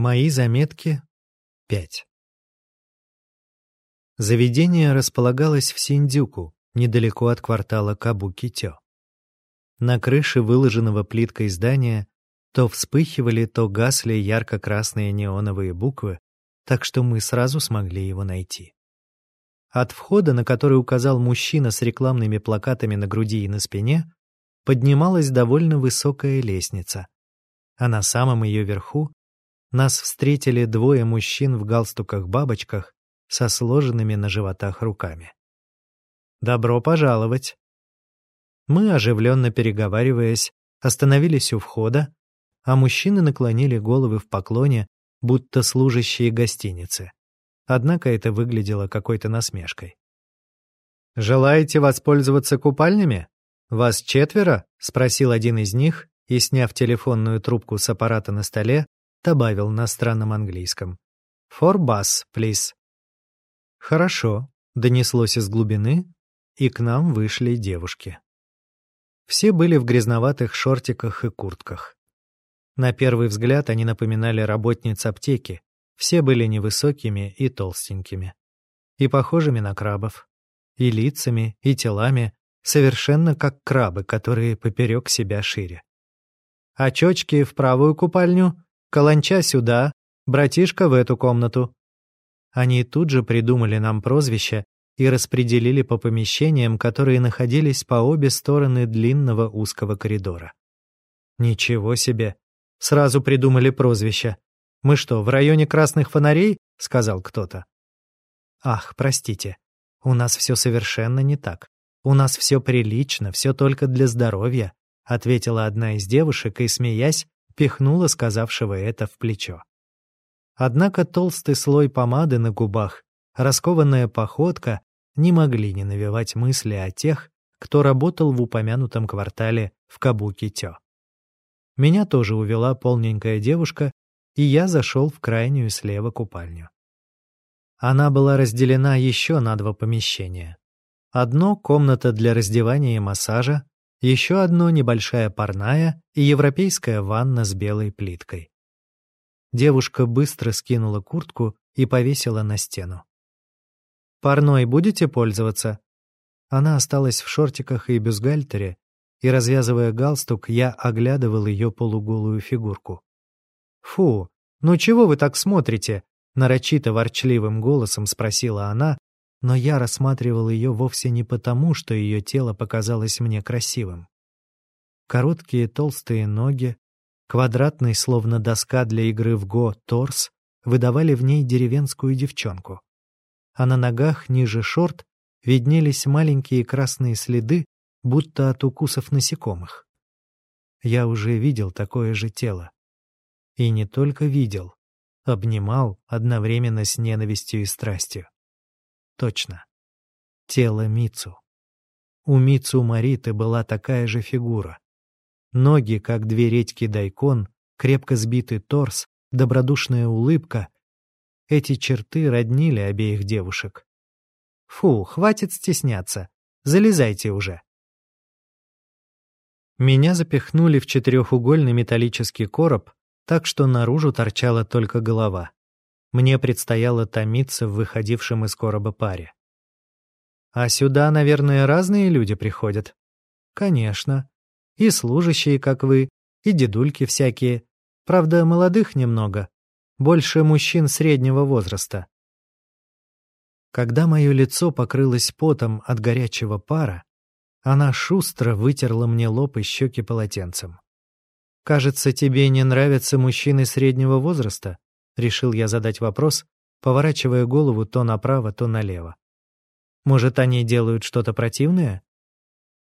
Мои заметки 5. Заведение располагалось в Синдзюку, недалеко от квартала Кабукитё. На крыше выложенного плиткой здания то вспыхивали, то гасли ярко-красные неоновые буквы, так что мы сразу смогли его найти. От входа, на который указал мужчина с рекламными плакатами на груди и на спине, поднималась довольно высокая лестница, а на самом ее верху нас встретили двое мужчин в галстуках-бабочках со сложенными на животах руками. «Добро пожаловать!» Мы, оживленно переговариваясь, остановились у входа, а мужчины наклонили головы в поклоне, будто служащие гостиницы. Однако это выглядело какой-то насмешкой. «Желаете воспользоваться купальнями? Вас четверо?» — спросил один из них и, сняв телефонную трубку с аппарата на столе, добавил на странном английском. «For bus, please». «Хорошо», — донеслось из глубины, и к нам вышли девушки. Все были в грязноватых шортиках и куртках. На первый взгляд они напоминали работниц аптеки, все были невысокими и толстенькими. И похожими на крабов. И лицами, и телами, совершенно как крабы, которые поперек себя шире. «Очечки в правую купальню, Каланча сюда, братишка в эту комнату». Они тут же придумали нам прозвище и распределили по помещениям, которые находились по обе стороны длинного узкого коридора. Ничего себе! Сразу придумали прозвище. Мы что, в районе красных фонарей? сказал кто-то. Ах, простите. У нас все совершенно не так. У нас все прилично, все только для здоровья, ответила одна из девушек и, смеясь, пихнула сказавшего это в плечо. Однако толстый слой помады на губах, раскованная походка не могли не навевать мысли о тех, кто работал в упомянутом квартале в Кабуки-Тё. Меня тоже увела полненькая девушка, и я зашел в крайнюю слева купальню. Она была разделена еще на два помещения. Одно — комната для раздевания и массажа, еще одно небольшая парная и европейская ванна с белой плиткой. Девушка быстро скинула куртку и повесила на стену. «Парной будете пользоваться?» Она осталась в шортиках и бюстгальтере, и, развязывая галстук, я оглядывал ее полуголую фигурку. «Фу, ну чего вы так смотрите?» нарочито ворчливым голосом спросила она, но я рассматривал ее вовсе не потому, что ее тело показалось мне красивым. Короткие толстые ноги, квадратный, словно доска для игры в го, торс выдавали в ней деревенскую девчонку. А на ногах ниже шорт виднелись маленькие красные следы, будто от укусов насекомых. Я уже видел такое же тело. И не только видел, обнимал одновременно с ненавистью и страстью. Точно. Тело Мицу. У Мицу Мариты была такая же фигура. Ноги, как две редьки дайкон, крепко сбитый торс, добродушная улыбка. Эти черты роднили обеих девушек. Фу, хватит стесняться. Залезайте уже. Меня запихнули в четырехугольный металлический короб, так что наружу торчала только голова. Мне предстояло томиться в выходившем из короба паре. А сюда, наверное, разные люди приходят. Конечно. И служащие, как вы, и дедульки всякие. Правда, молодых немного. Больше мужчин среднего возраста. Когда мое лицо покрылось потом от горячего пара, она шустро вытерла мне лоб и щеки полотенцем. «Кажется, тебе не нравятся мужчины среднего возраста?» Решил я задать вопрос, поворачивая голову то направо, то налево. Может, они делают что-то противное?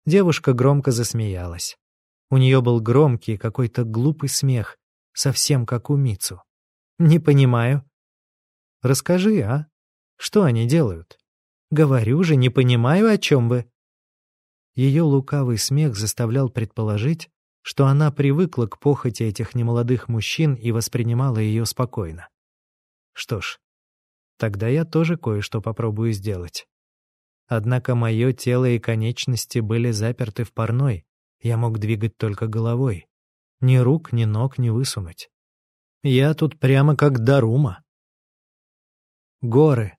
Девушка громко засмеялась. У нее был громкий какой-то глупый смех, совсем как у Мицу. Не понимаю. Расскажи, а? Что они делают? Говорю же, не понимаю, о чем вы. Ее лукавый смех заставлял предположить, что она привыкла к похоти этих немолодых мужчин и воспринимала ее спокойно. Что ж, тогда я тоже кое-что попробую сделать. Однако мое тело и конечности были заперты в парной, я мог двигать только головой. Ни рук, ни ног не высунуть. Я тут прямо как Дарума. Горы.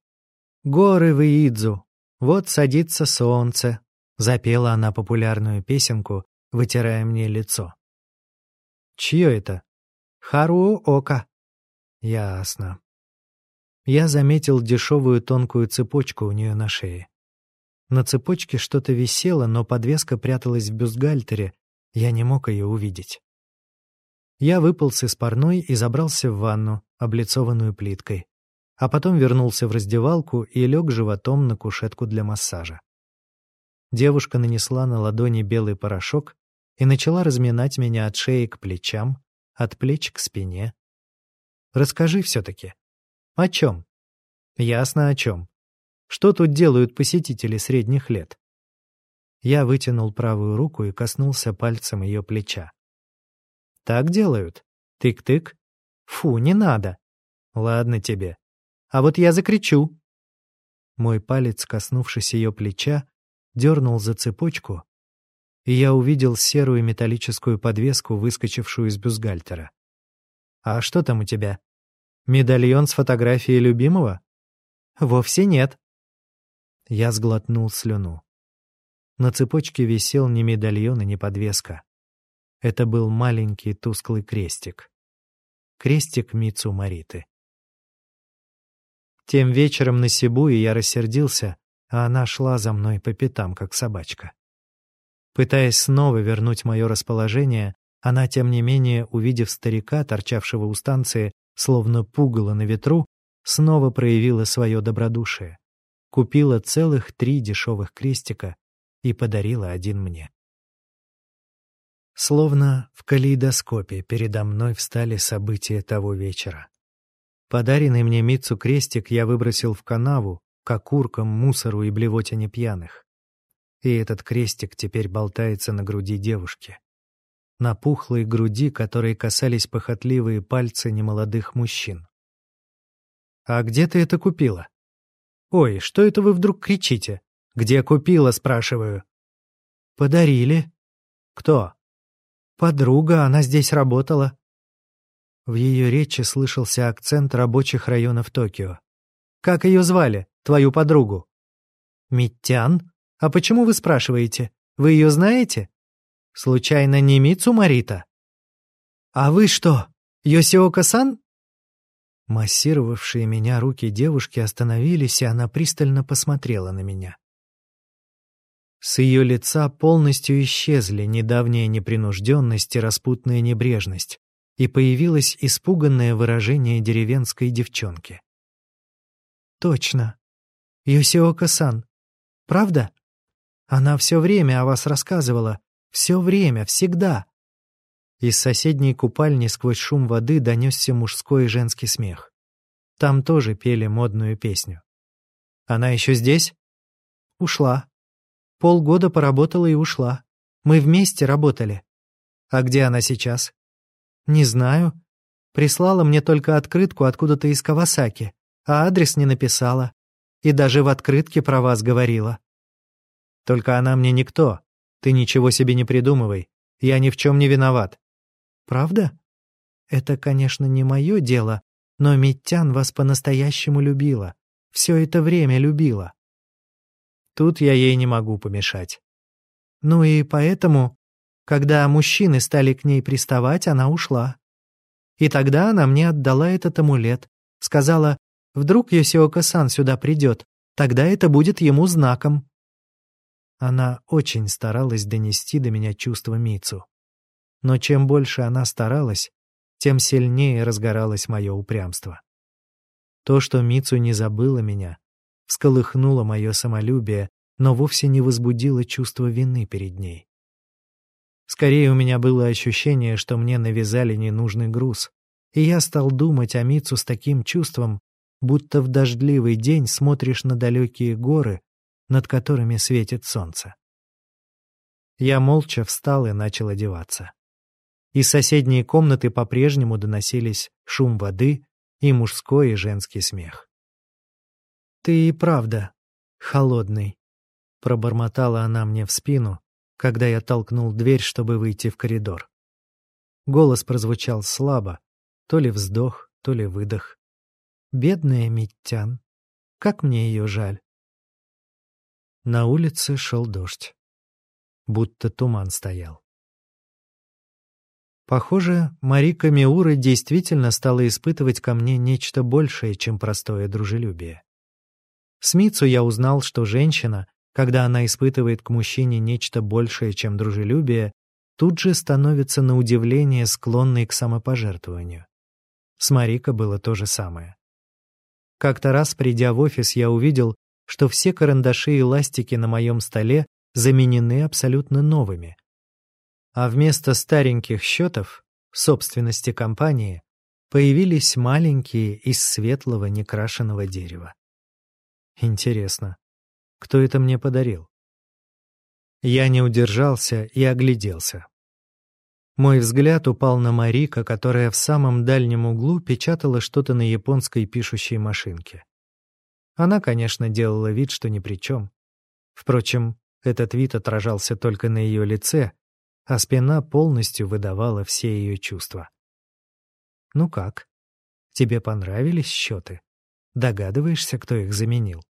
Горы в Иидзу. Вот садится солнце. Запела она популярную песенку, вытирая мне лицо. Чье это? Хару Ока. Ясно. Я заметил дешевую тонкую цепочку у нее на шее. На цепочке что-то висело, но подвеска пряталась в бюстгальтере, я не мог ее увидеть. Я выполз из парной и забрался в ванну, облицованную плиткой, а потом вернулся в раздевалку и лег животом на кушетку для массажа. Девушка нанесла на ладони белый порошок и начала разминать меня от шеи к плечам, от плеч к спине. Расскажи все-таки. О чем? Ясно о чем. Что тут делают посетители средних лет? Я вытянул правую руку и коснулся пальцем ее плеча. Так делают? Тык-тык? Фу, не надо. Ладно тебе. А вот я закричу. Мой палец, коснувшись ее плеча, дернул за цепочку, и я увидел серую металлическую подвеску, выскочившую из бюстгальтера. «А что там у тебя? Медальон с фотографией любимого?» «Вовсе нет», я сглотнул слюну. На цепочке висел не медальон и не подвеска. Это был маленький тусклый крестик. Крестик Мицу Мариты. Тем вечером на Сибуе я рассердился, а она шла за мной по пятам, как собачка. Пытаясь снова вернуть мое расположение, она, тем не менее, увидев старика, торчавшего у станции, словно пугало на ветру, снова проявила свое добродушие купила целых три дешевых крестика и подарила один мне. Словно в калейдоскопе передо мной встали события того вечера. Подаренный мне Митцу крестик я выбросил в канаву, к окуркам, мусору и блевотине пьяных. И этот крестик теперь болтается на груди девушки. На пухлой груди, которой касались похотливые пальцы немолодых мужчин. «А где ты это купила?» «Ой, что это вы вдруг кричите? Где купила, спрашиваю?» «Подарили». «Кто?» «Подруга, она здесь работала». В ее речи слышался акцент рабочих районов Токио. «Как ее звали, твою подругу?» «Миттян? А почему вы спрашиваете? Вы ее знаете? Случайно не Мицу Марита?» «А вы что, Йосиока-сан?» Массировавшие меня руки девушки остановились, и она пристально посмотрела на меня. С ее лица полностью исчезли недавняя непринужденность и распутная небрежность, и появилось испуганное выражение деревенской девчонки. «Точно. Йосиока-сан. Правда? Она все время о вас рассказывала. Все время, всегда. Из соседней купальни сквозь шум воды донесся мужской и женский смех. Там тоже пели модную песню. «Она еще здесь?» «Ушла. Полгода поработала и ушла. Мы вместе работали. А где она сейчас?» «Не знаю. Прислала мне только открытку откуда-то из Кавасаки, а адрес не написала. И даже в открытке про вас говорила». «Только она мне никто. Ты ничего себе не придумывай. Я ни в чем не виноват. Правда? Это, конечно, не мое дело, но Миттян вас по-настоящему любила. Все это время любила. Тут я ей не могу помешать. Ну и поэтому, когда мужчины стали к ней приставать, она ушла. И тогда она мне отдала этот амулет. Сказала, вдруг Йосиока-сан сюда придет, тогда это будет ему знаком. Она очень старалась донести до меня чувство Мицу. Но чем больше она старалась, тем сильнее разгоралось мое упрямство. То, что Мицу не забыла меня, всколыхнуло мое самолюбие, но вовсе не возбудило чувство вины перед ней. Скорее, у меня было ощущение, что мне навязали ненужный груз, и я стал думать о Мицу с таким чувством, будто в дождливый день смотришь на далекие горы, над которыми светит солнце. Я молча встал и начал одеваться. Из соседней комнаты по-прежнему доносились шум воды и мужской и женский смех. «Ты и правда холодный», — пробормотала она мне в спину, когда я толкнул дверь, чтобы выйти в коридор. Голос прозвучал слабо, то ли вздох, то ли выдох. Бедная Миттян. Как мне ее жаль. На улице шел дождь. Будто туман стоял. Похоже, Марика Миура действительно стала испытывать ко мне нечто большее, чем простое дружелюбие. С я узнал, что женщина, когда она испытывает к мужчине нечто большее, чем дружелюбие, тут же становится на удивление склонной к самопожертвованию. С Марика было то же самое. Как-то раз, придя в офис, я увидел, что все карандаши и ластики на моем столе заменены абсолютно новыми, а вместо стареньких счетов, собственности компании, появились маленькие из светлого некрашенного дерева. Интересно, кто это мне подарил? Я не удержался и огляделся. Мой взгляд упал на Марика, которая в самом дальнем углу печатала что-то на японской пишущей машинке. Она, конечно, делала вид, что ни при чем. Впрочем, этот вид отражался только на ее лице, а спина полностью выдавала все ее чувства. «Ну как? Тебе понравились счеты? Догадываешься, кто их заменил?»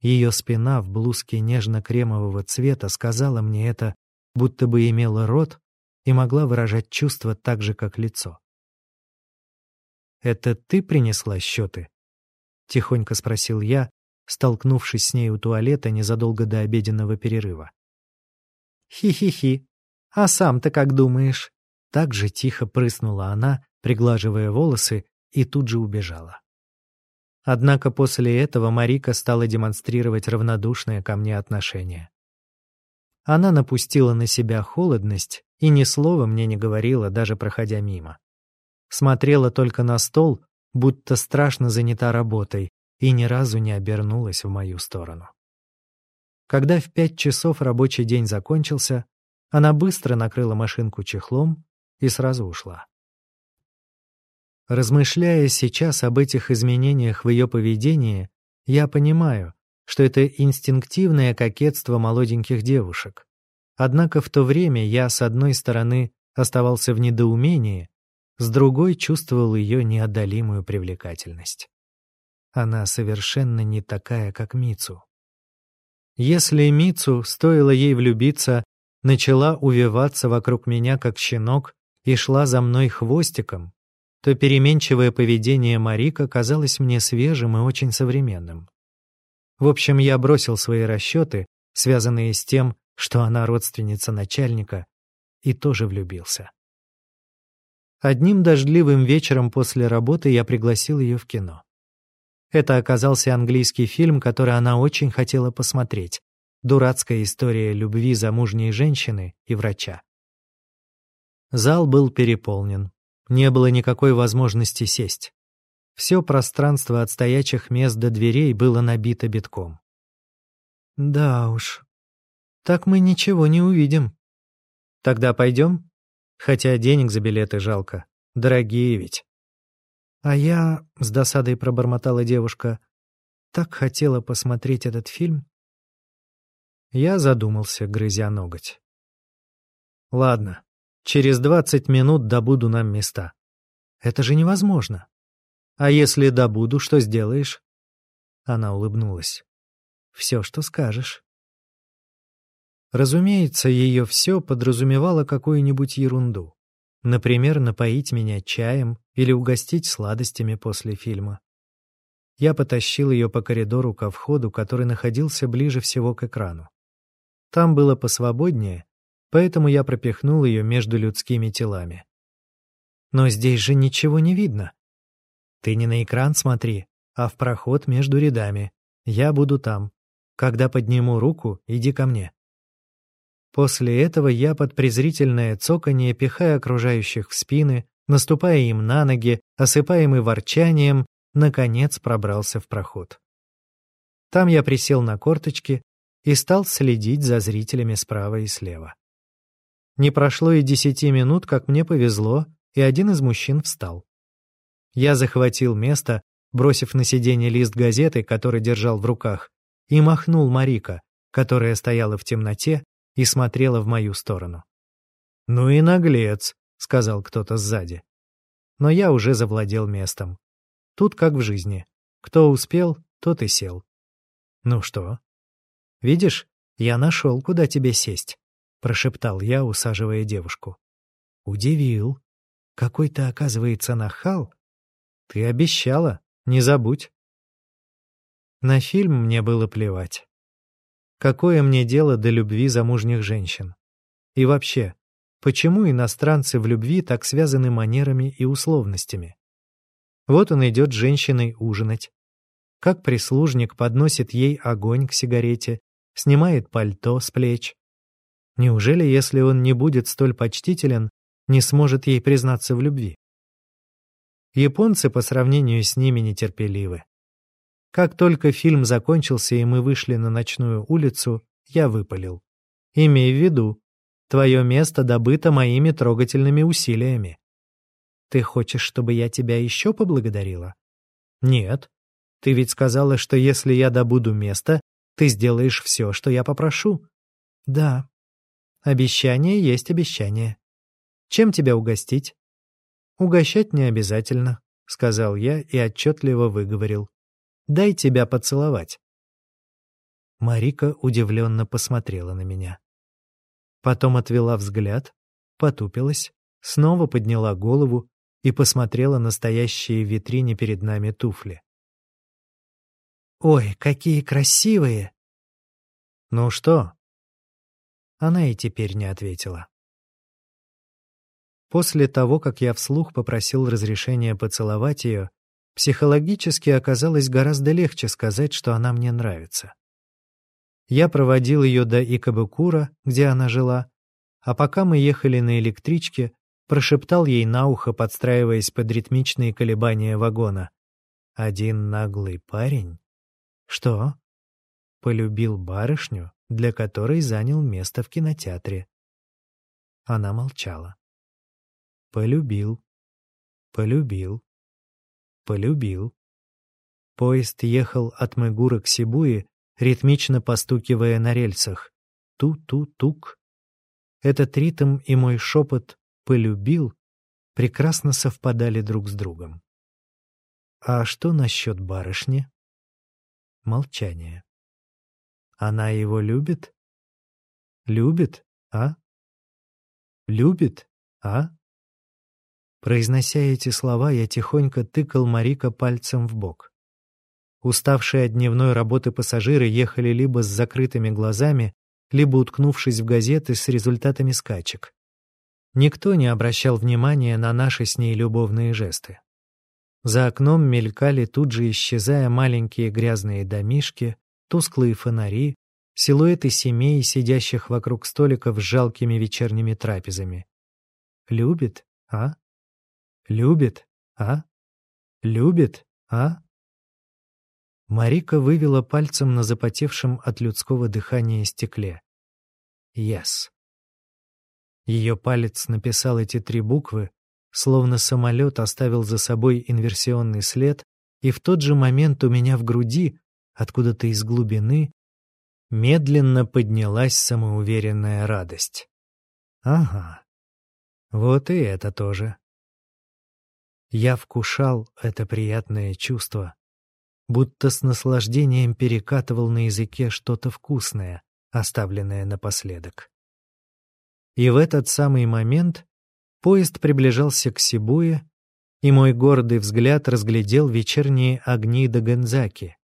Ее спина в блузке нежно-кремового цвета сказала мне это, будто бы имела рот и могла выражать чувства так же, как лицо. «Это ты принесла счеты?» — тихонько спросил я, столкнувшись с ней у туалета незадолго до обеденного перерыва. «Хи-хи-хи. А сам-то как думаешь?» Так же тихо прыснула она, приглаживая волосы, и тут же убежала. Однако после этого Марика стала демонстрировать равнодушное ко мне отношение. Она напустила на себя холодность и ни слова мне не говорила, даже проходя мимо. Смотрела только на стол, будто страшно занята работой, и ни разу не обернулась в мою сторону. Когда в пять часов рабочий день закончился, она быстро накрыла машинку чехлом и сразу ушла. Размышляя сейчас об этих изменениях в ее поведении, я понимаю, что это инстинктивное кокетство молоденьких девушек. Однако в то время я, с одной стороны, оставался в недоумении, с другой чувствовал ее неодолимую привлекательность. Она совершенно не такая, как Мицу. Если Мицу, стоило ей влюбиться, начала увиваться вокруг меня, как щенок, и шла за мной хвостиком, то переменчивое поведение Марика казалось мне свежим и очень современным. В общем, я бросил свои расчеты, связанные с тем, что она родственница начальника, и тоже влюбился. Одним дождливым вечером после работы я пригласил ее в кино. Это оказался английский фильм, который она очень хотела посмотреть. Дурацкая история любви замужней женщины и врача. Зал был переполнен. Не было никакой возможности сесть. Все пространство от стоячих мест до дверей было набито битком. «Да уж, так мы ничего не увидим». «Тогда пойдем?» Хотя денег за билеты жалко. Дорогие ведь. «А я...» — с досадой пробормотала девушка. «Так хотела посмотреть этот фильм». Я задумался, грызя ноготь. «Ладно, через двадцать минут добуду нам места. Это же невозможно. А если добуду, что сделаешь?» Она улыбнулась. «Все, что скажешь». Разумеется, ее все подразумевало какую-нибудь ерунду. Например, напоить меня чаем или угостить сладостями после фильма. Я потащил ее по коридору ко входу, который находился ближе всего к экрану. Там было посвободнее, поэтому я пропихнул ее между людскими телами. Но здесь же ничего не видно. Ты не на экран смотри, а в проход между рядами. Я буду там. Когда подниму руку, иди ко мне. После этого я под презрительное цоканье, пихая окружающих в спины, наступая им на ноги, осыпаемый ворчанием, наконец пробрался в проход. Там я присел на корточки и стал следить за зрителями справа и слева. Не прошло и десяти минут, как мне повезло, и один из мужчин встал. Я захватил место, бросив на сиденье лист газеты, который держал в руках, и махнул Марика, которая стояла в темноте и смотрела в мою сторону. «Ну и наглец», — сказал кто-то сзади. но я уже завладел местом. Тут как в жизни. Кто успел, тот и сел. Ну что? Видишь, я нашел, куда тебе сесть, прошептал я, усаживая девушку. Удивил. Какой ты, оказывается, нахал. Ты обещала, не забудь. На фильм мне было плевать. Какое мне дело до любви замужних женщин? И вообще, почему иностранцы в любви так связаны манерами и условностями? Вот он идет с женщиной ужинать. Как прислужник подносит ей огонь к сигарете, снимает пальто с плеч. Неужели, если он не будет столь почтителен, не сможет ей признаться в любви? Японцы по сравнению с ними нетерпеливы. Как только фильм закончился и мы вышли на ночную улицу, я выпалил. Имей в виду, твое место добыто моими трогательными усилиями. Ты хочешь, чтобы я тебя еще поблагодарила? Нет. Ты ведь сказала, что если я добуду место, ты сделаешь все, что я попрошу. Да. Обещание есть обещание. Чем тебя угостить? Угощать не обязательно, сказал я и отчетливо выговорил. Дай тебя поцеловать. Марика удивленно посмотрела на меня. Потом отвела взгляд, потупилась, снова подняла голову и посмотрела на стоящие в витрине перед нами туфли. «Ой, какие красивые!» «Ну что?» Она и теперь не ответила. После того, как я вслух попросил разрешения поцеловать ее, психологически оказалось гораздо легче сказать, что она мне нравится. Я проводил ее до Икабукура, где она жила, а пока мы ехали на электричке, прошептал ей на ухо, подстраиваясь под ритмичные колебания вагона. «Один наглый парень?» «Что?» «Полюбил барышню, для которой занял место в кинотеатре». Она молчала. «Полюбил. Полюбил. Полюбил». Поезд ехал от Мэгура к Сибуе, ритмично постукивая на рельсах. Ту-ту-тук. Этот ритм и мой шепот полюбил, прекрасно совпадали друг с другом. А что насчет барышни? Молчание. Она его любит? Любит, а? Любит, а? Произнося эти слова, я тихонько тыкал Марика пальцем в бок. Уставшие от дневной работы пассажиры ехали либо с закрытыми глазами, либо уткнувшись в газеты с результатами скачек. Никто не обращал внимания на наши с ней любовные жесты. За окном мелькали, тут же исчезая маленькие грязные домишки, тусклые фонари, силуэты семей, сидящих вокруг столиков с жалкими вечерними трапезами. Любит, а? Любит, а? Любит, а? Марика вывела пальцем на запотевшем от людского дыхания стекле. Yes. Ее палец написал эти три буквы, словно самолет оставил за собой инверсионный след, и в тот же момент у меня в груди, откуда-то из глубины, медленно поднялась самоуверенная радость. Ага, вот и это тоже. Я вкушал это приятное чувство, будто с наслаждением перекатывал на языке что-то вкусное, оставленное напоследок. И в этот самый момент поезд приближался к Сибуе, и мой гордый взгляд разглядел вечерние огни до Гензаки.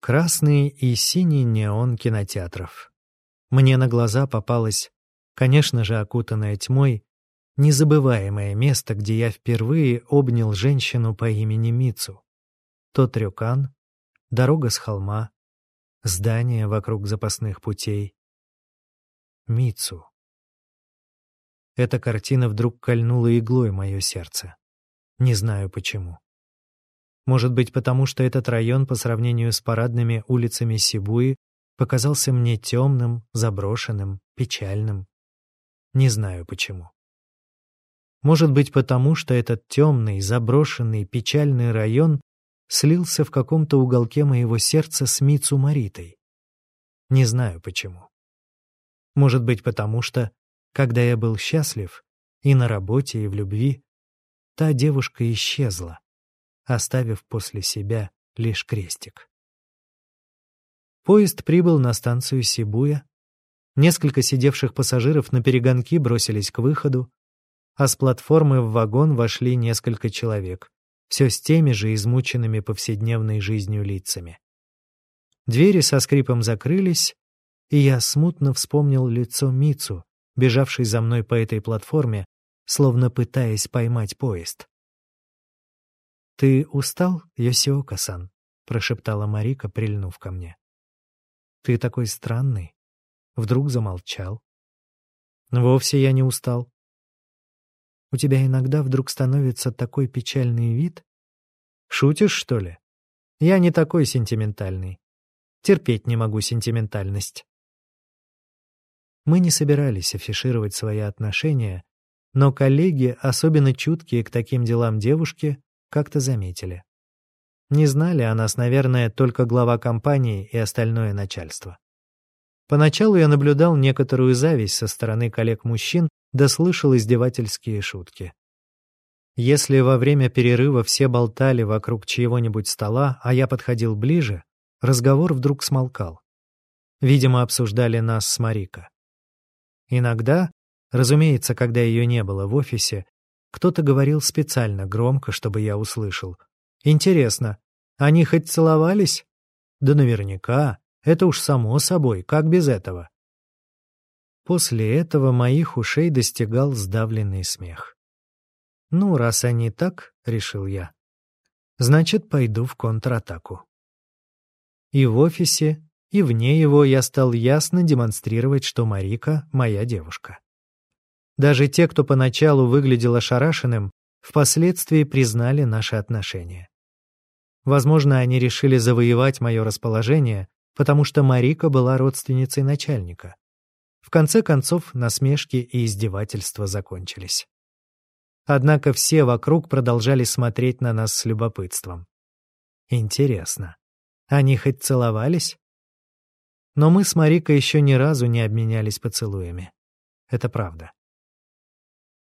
Красный и синий неон кинотеатров. Мне на глаза попалось, конечно же, окутанное тьмой, незабываемое место, где я впервые обнял женщину по имени Мицу. Тот рюкан, дорога с холма, здание вокруг запасных путей. Мицу. Эта картина вдруг кольнула иглой мое сердце. Не знаю почему. Может быть, потому что этот район по сравнению с парадными улицами Сибуи показался мне темным, заброшенным, печальным. Не знаю почему. Может быть, потому что этот темный, заброшенный, печальный район слился в каком-то уголке моего сердца с Мицу Маритой. Не знаю почему. Может быть, потому что когда я был счастлив, и на работе, и в любви, та девушка исчезла, оставив после себя лишь крестик. Поезд прибыл на станцию Сибуя. Несколько сидевших пассажиров на перегонки бросились к выходу, а с платформы в вагон вошли несколько человек, все с теми же измученными повседневной жизнью лицами. Двери со скрипом закрылись, и я смутно вспомнил лицо Мицу, бежавшей за мной по этой платформе, словно поймать поезд. «Ты устал, Йосиока-сан?» — прошептала Марика, прильнув ко мне. «Ты такой странный». Вдруг замолчал. «Вовсе я не устал. У тебя иногда вдруг становится такой печальный вид? Шутишь, что ли? Я не такой сентиментальный. Терпеть не могу сентиментальность». Мы не собирались афишировать свои отношения, но коллеги, особенно чуткие к таким делам девушки, как-то заметили. Не знали о нас, наверное, только глава компании и остальное начальство. Поначалу я наблюдал некоторую зависть со стороны коллег-мужчин, да слышал издевательские шутки. Если во время перерыва все болтали вокруг чьего-нибудь стола, а я подходил ближе, разговор вдруг смолкал. Видимо, обсуждали нас с Марика. Иногда Разумеется, когда ее не было в офисе, кто-то говорил специально громко, чтобы я услышал. «Интересно, они хоть целовались?» «Да наверняка. Это уж само собой, как без этого?» После этого моих ушей достигал сдавленный смех. «Ну, раз они так, — решил я, — значит, пойду в контратаку». И в офисе, и вне его я стал ясно демонстрировать, что Марика — моя девушка. Даже те, кто поначалу выглядел ошарашенным, впоследствии признали наши отношения. Возможно, они решили завоевать мое расположение, потому что Марика была родственницей начальника. В конце концов, насмешки и издевательства закончились. Однако все вокруг продолжали смотреть на нас с любопытством. Интересно, они хоть целовались? Но мы с Марикой еще ни разу не обменялись поцелуями. Это правда.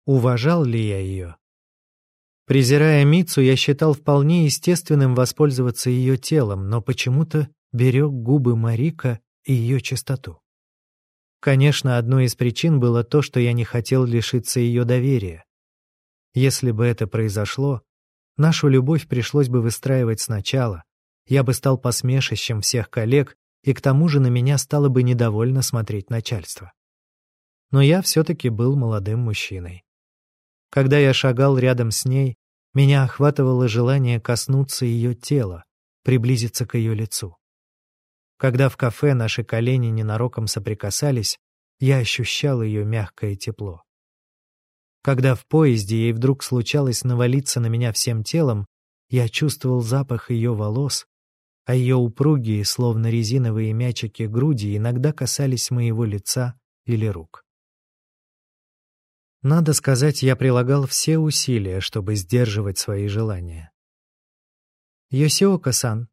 Уважал ли я ее? Презирая Мицу, я считал вполне естественным воспользоваться ее телом, но почему-то берег губы Марика и ее чистоту. Конечно, одной из причин было то, что я не хотел лишиться ее доверия. Если бы это произошло, нашу любовь пришлось бы выстраивать сначала, я бы стал посмешищем всех коллег, и к тому же на меня стало бы недовольно смотреть начальство. Но я все-таки был молодым мужчиной. Когда я шагал рядом с ней, меня охватывало желание коснуться ее тела, приблизиться к ее лицу. Когда в кафе наши колени ненароком соприкасались, я ощущал ее мягкое тепло. Когда в поезде ей вдруг случалось навалиться на меня всем телом, я чувствовал запах ее волос, а ее упругие, словно резиновые мячики груди, иногда касались моего лица или рук. Надо сказать, я прилагал все усилия, чтобы сдерживать свои желания. «Йосиока-сан,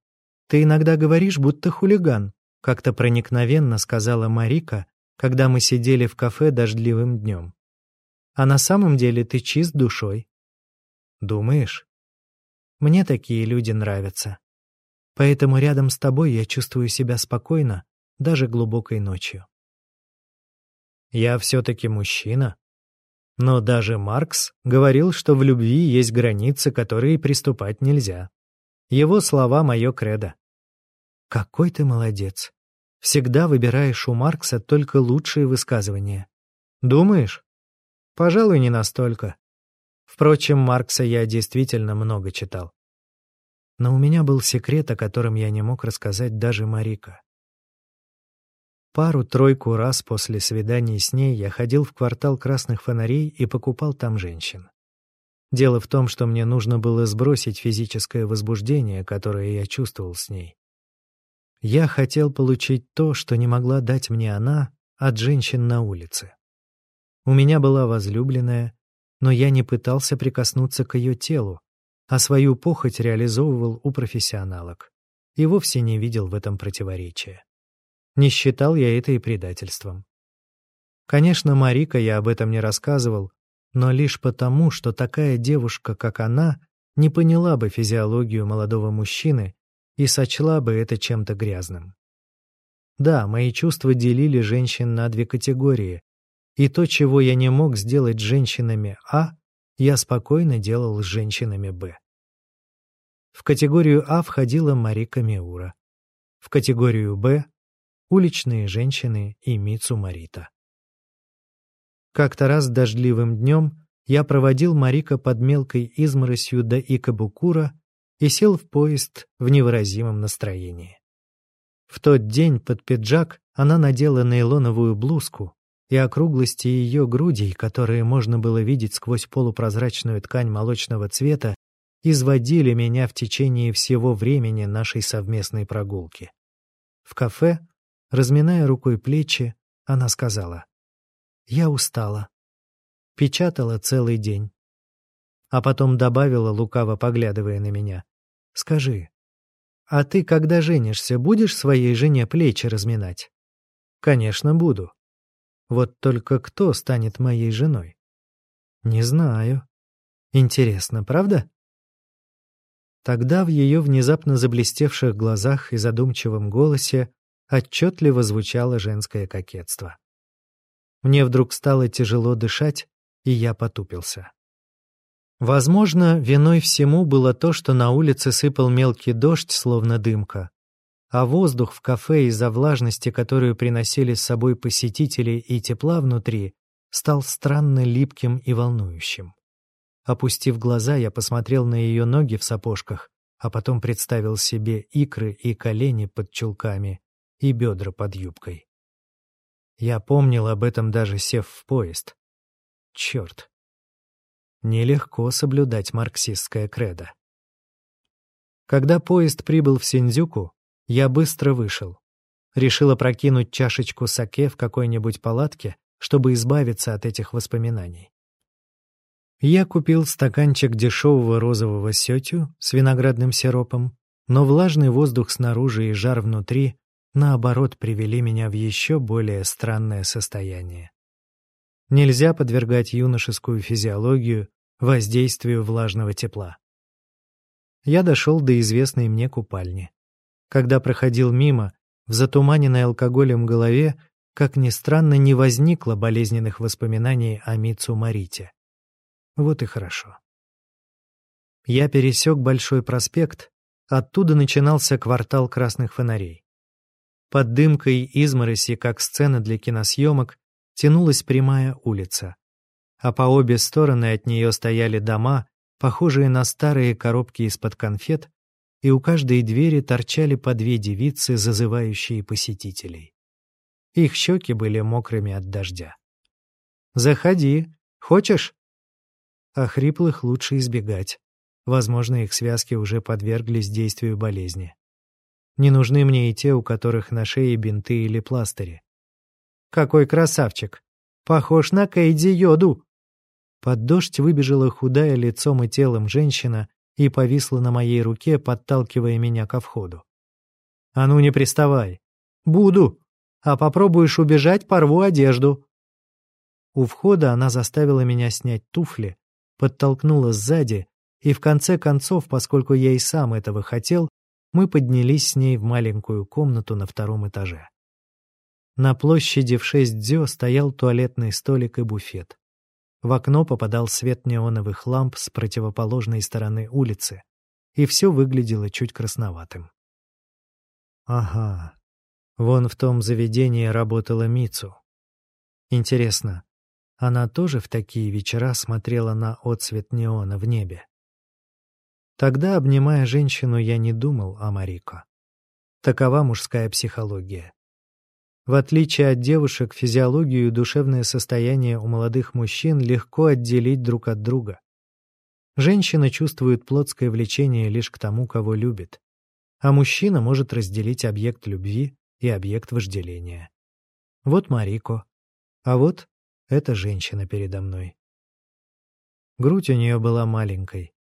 ты иногда говоришь, будто хулиган», — как-то проникновенно сказала Марика, когда мы сидели в кафе дождливым днем. «А на самом деле ты чист душой». «Думаешь?» «Мне такие люди нравятся. Поэтому рядом с тобой я чувствую себя спокойно, даже глубокой ночью». «Я все-таки мужчина», но даже Маркс говорил, что в любви есть границы, которые приступать нельзя. Его слова — мое кредо. «Какой ты молодец! Всегда выбираешь у Маркса только лучшие высказывания. Думаешь? Пожалуй, не настолько. Впрочем, Маркса я действительно много читал. Но у меня был секрет, о котором я не мог рассказать даже Марика. Пару-тройку раз после свиданий с ней я ходил в квартал красных фонарей и покупал там женщин. Дело в том, что мне нужно было сбросить физическое возбуждение, которое я чувствовал с ней. Я хотел получить то, что не могла дать мне она от женщин на улице. У меня была возлюбленная, но я не пытался прикоснуться к ее телу, а свою похоть реализовывал у профессионалок и вовсе не видел в этом противоречия. Не считал я это и предательством. Конечно, Марика я об этом не рассказывал, но лишь потому, что такая девушка, как она, не поняла бы физиологию молодого мужчины и сочла бы это чем-то грязным. Да, мои чувства делили женщин на две категории, и то, чего я не мог сделать с женщинами А, я спокойно делал с женщинами Б. В категорию А входила Марика Меура. В категорию Б — уличные женщины и Мицу Марита. Как-то раз дождливым днем я проводил Марика под мелкой изморосью до Икабукура и сел в поезд в невыразимом настроении. В тот день под пиджак она надела нейлоновую блузку, и округлости ее грудей, которые можно было видеть сквозь полупрозрачную ткань молочного цвета, изводили меня в течение всего времени нашей совместной прогулки. В кафе, разминая рукой плечи, она сказала, «Я устала». Печатала целый день. А потом добавила, лукаво поглядывая на меня, «Скажи, а ты, когда женишься, будешь своей жене плечи разминать?» «Конечно, буду. Вот только кто станет моей женой?» «Не знаю. Интересно, правда?» Тогда в ее внезапно заблестевших глазах и задумчивом голосе отчетливо звучало женское кокетство. Мне вдруг стало тяжело дышать, и я потупился. Возможно, виной всему было то, что на улице сыпал мелкий дождь, словно дымка, а воздух в кафе из-за влажности, которую приносили с собой посетители и тепла внутри, стал странно липким и волнующим. Опустив глаза, я посмотрел на ее ноги в сапожках, а потом представил себе икры и колени под чулками и бедра под юбкой. Я помнил об этом даже сев в поезд. Черт. Нелегко соблюдать марксистское кредо. Когда поезд прибыл в Синдзюку, я быстро вышел. Решил опрокинуть чашечку саке в какой-нибудь палатке, чтобы избавиться от этих воспоминаний. Я купил стаканчик дешевого розового сетю с виноградным сиропом, но влажный воздух снаружи и жар внутри, наоборот, привели меня в еще более странное состояние. Нельзя подвергать юношескую физиологию воздействию влажного тепла. Я дошел до известной мне купальни. Когда проходил мимо, в затуманенной алкоголем голове, как ни странно, не возникло болезненных воспоминаний о Мицу Марите. Вот и хорошо. Я пересек Большой проспект, оттуда начинался квартал красных фонарей. Под дымкой измороси, как сцена для киносъемок, тянулась прямая улица, а по обе стороны от нее стояли дома, похожие на старые коробки из-под конфет, и у каждой двери торчали по две девицы, зазывающие посетителей. Их щеки были мокрыми от дождя. «Заходи. Хочешь?» а хриплых лучше избегать. Возможно, их связки уже подверглись действию болезни. Не нужны мне и те, у которых на шее бинты или пластыри. Какой красавчик! Похож на Кейдзи Йоду! Под дождь выбежала худая лицом и телом женщина и повисла на моей руке, подталкивая меня ко входу. «А ну не приставай!» «Буду! А попробуешь убежать, порву одежду!» У входа она заставила меня снять туфли, подтолкнула сзади, и в конце концов, поскольку я и сам этого хотел, мы поднялись с ней в маленькую комнату на втором этаже. На площади в шесть дзё стоял туалетный столик и буфет. В окно попадал свет неоновых ламп с противоположной стороны улицы, и все выглядело чуть красноватым. Ага, вон в том заведении работала Мицу. Интересно, она тоже в такие вечера смотрела на отсвет неона в небе. Тогда, обнимая женщину, я не думал о Марико. Такова мужская психология. В отличие от девушек, физиологию и душевное состояние у молодых мужчин легко отделить друг от друга. Женщина чувствует плотское влечение лишь к тому, кого любит, а мужчина может разделить объект любви и объект вожделения. Вот Марико, а вот эта женщина передо мной. Грудь у нее была маленькой.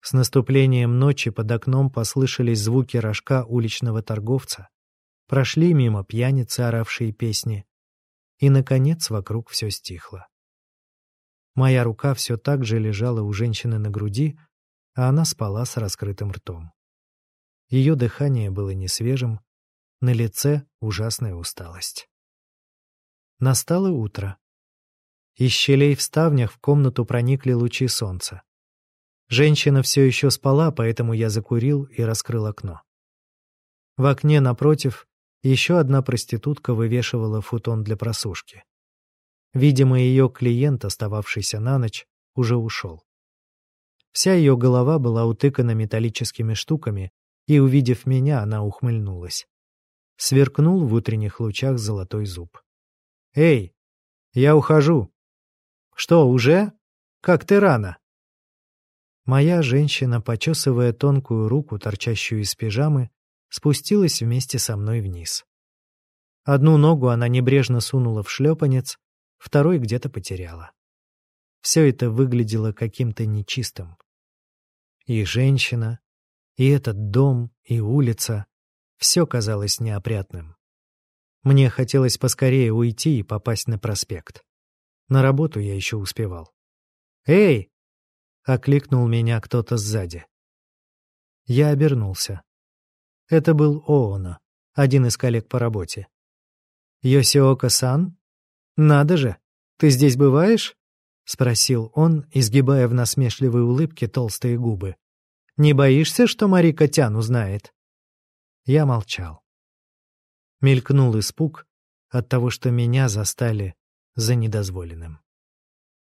С наступлением ночи под окном послышались звуки рожка уличного торговца. Прошли мимо пьяницы, оравшие песни. И, наконец, вокруг все стихло. Моя рука все так же лежала у женщины на груди, а она спала с раскрытым ртом. Ее дыхание было несвежим, на лице ужасная усталость. Настало утро. Из щелей в ставнях в комнату проникли лучи солнца. Женщина все еще спала, поэтому я закурил и раскрыл окно. В окне напротив еще одна проститутка вывешивала футон для просушки. Видимо, ее клиент, остававшийся на ночь, уже ушел. Вся ее голова была утыкана металлическими штуками, и, увидев меня, она ухмыльнулась. Сверкнул в утренних лучах золотой зуб. «Эй, я ухожу!» «Что, уже? Как ты рано?» Моя женщина, почесывая тонкую руку, торчащую из пижамы, спустилась вместе со мной вниз. Одну ногу она небрежно сунула в шлепанец, второй где-то потеряла. Все это выглядело каким-то нечистым. И женщина, и этот дом, и улица — все казалось неопрятным. Мне хотелось поскорее уйти и попасть на проспект. На работу я еще успевал. «Эй!» — окликнул меня кто-то сзади. Я обернулся. Это был Оона, один из коллег по работе. «Йосиока-сан? Надо же! Ты здесь бываешь?» — спросил он, изгибая в насмешливой улыбке толстые губы. «Не боишься, что Марика Тян узнает?» Я молчал. Мелькнул испуг от того, что меня застали за недозволенным.